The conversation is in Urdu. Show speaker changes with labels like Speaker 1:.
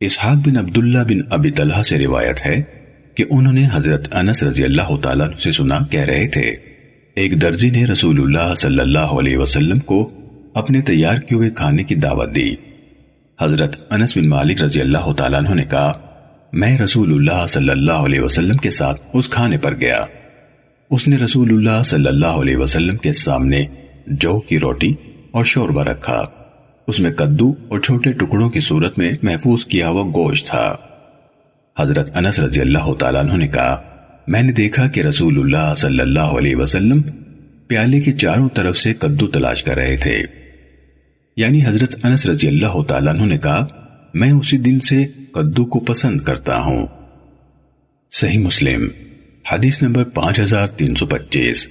Speaker 1: اسحاق بن عبداللہ بن ابی طلحہ سے روایت ہے کہ انہوں نے حضرت انس رضی اللہ تعالیٰ سے سنا کہہ رہے تھے، ایک درزی نے رسول اللہ صلی اللہ علیہ وسلم کو اپنے تیار کیے ہوئے کھانے کی دعوت دی۔ حضرت انس بن مالک رضی اللہ تعالیٰ عنہ نے کہا، میں رسول اللہ صلی اللہ علیہ وسلم کے ساتھ اس کھانے پر گیا۔ اس نے رسول اللہ صلی اللہ علیہ وسلم کے سامنے جو کی روٹی اور شوربہ رکھا۔ اس میں کدو اور چھوٹے ٹکڑوں کی صورت میں محفوظ کیا ہوا گوشت تھا۔ حضرت انس رضی اللہ تعالیٰ عنہ نے کہا، میں نے دیکھا کہ رسول اللہ صلی اللہ علیہ وسلم پیالے کے چاروں طرف سے کدو تلاش کر رہے تھے۔ یعنی حضرت انس رضی اللہ تعالیٰ عنہ نے کہا، میں اسی دن سے کدو کو پسند کرتا ہوں۔ صحیح مسلم، حدیث نمبر پانچ ہزار تین سو پچیس۔